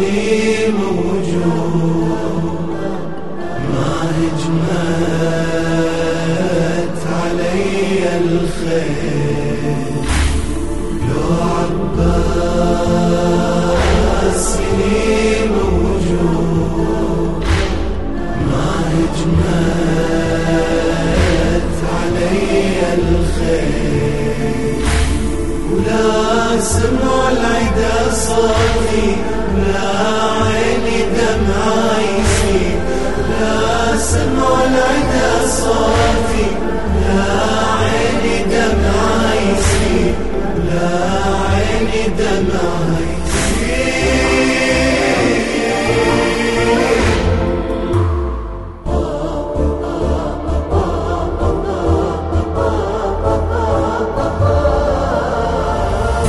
تغيب وجوه ما هجمت علي الخير. لو عباس سنين ما هجمت علي الخير. ولا سمع العدا صوتي صوتي لا عيني دمع يسيل لا عيني دمع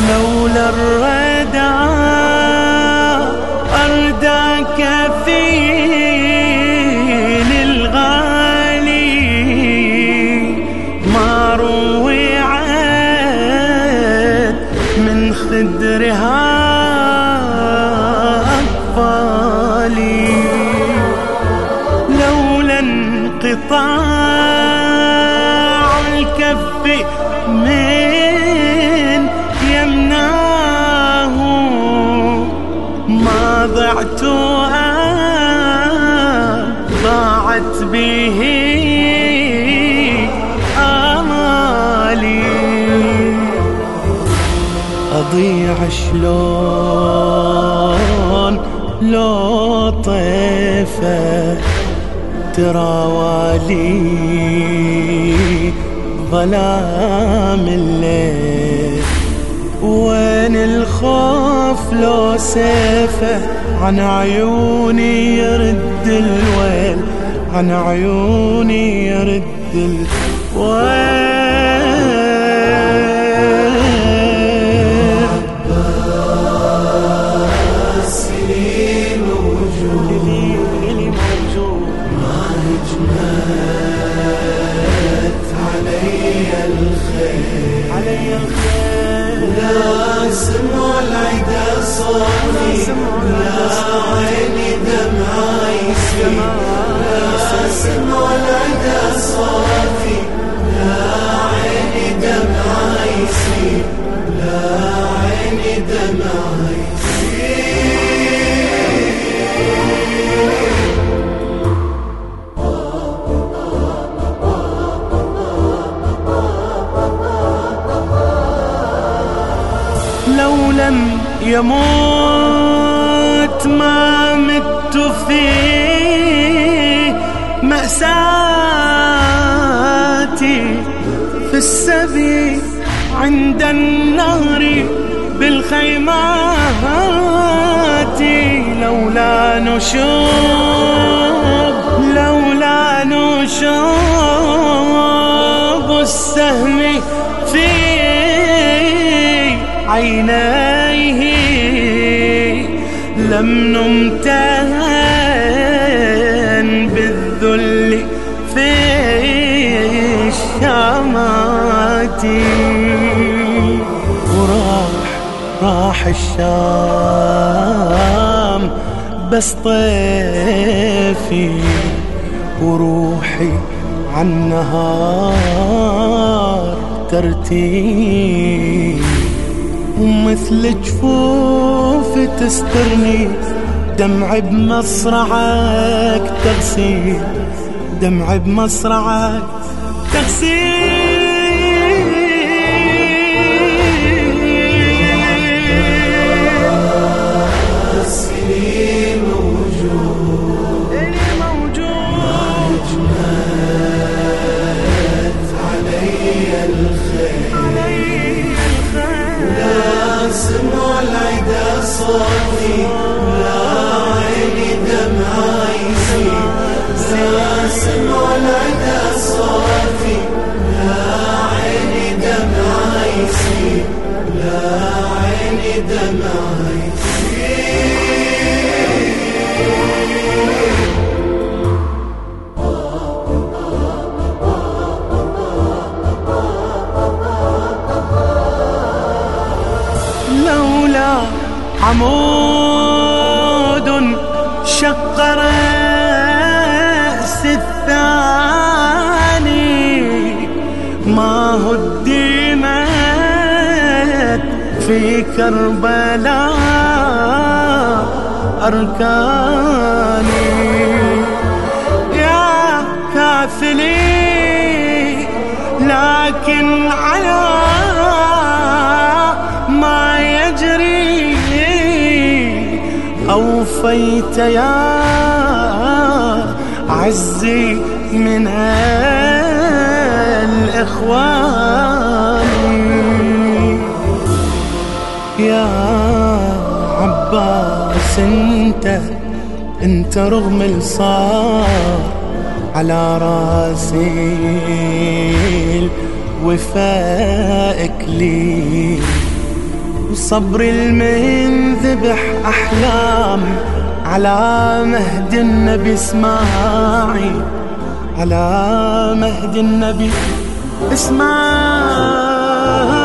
لولا الردى أضيع شلون لو طيفة تراوالي ظلام الليل وين الخوف لو سيفه عن عيوني يرد الويل عن عيوني يرد الويل لم يموت ما مت في مأساتي. في السبي عند النهر بالخيمات. لولا نشوب لولا نشوب السهم في عينيه لم نمتهن بالذل في الشامات وراح راح الشام بس طيفي وروحي عالنهار ترتيب. ومثل جفوف تسترني. دمع بمصرعك تغسيل. دمع بمصرعك تغسيل. عمود شق رأس الثاني. ما هدمت في كربلاء أركاني. يا كافلي لكن على أوفيت يا عزي من الإخوان. يا عباس أنت أنت رغم الصار على راسي وفائك لي وصبر المنذبح أحلام على مهد النبي اسماعي على مهد النبي اسماعي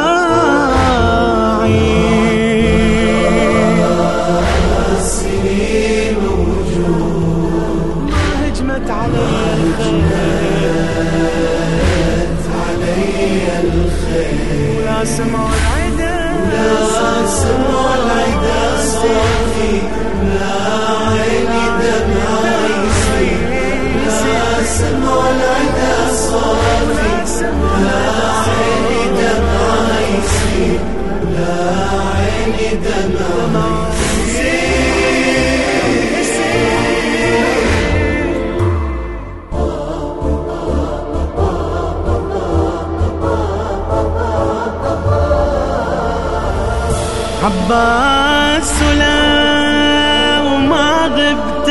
عباس لو ما غبت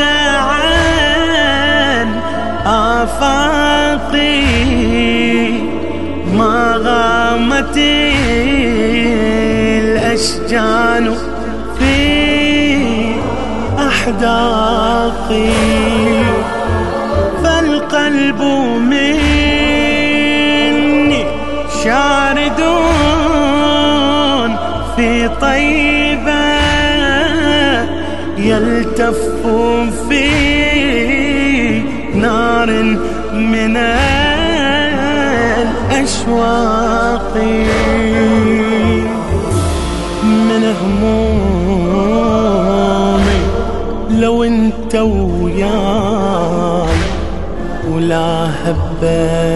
عن آفاقي. ما غامت الأشجان في أحداقي. يلتف في نار من الأشواق من همومي. لو انت وياي ولا هبة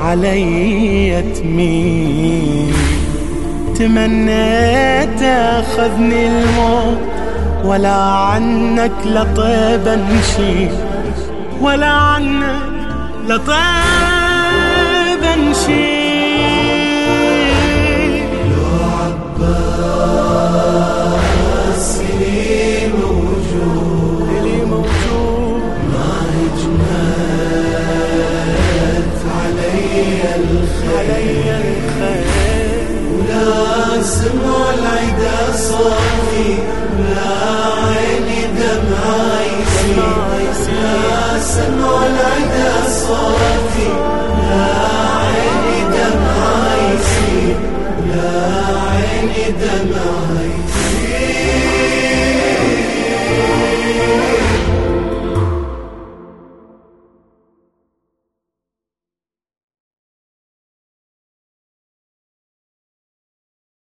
علي تميل تمنيت أخذني الموت ولا عنك لطيب نشيل ولا عنك لطيب هجمت علي الخير الخير لا لا سمع العدا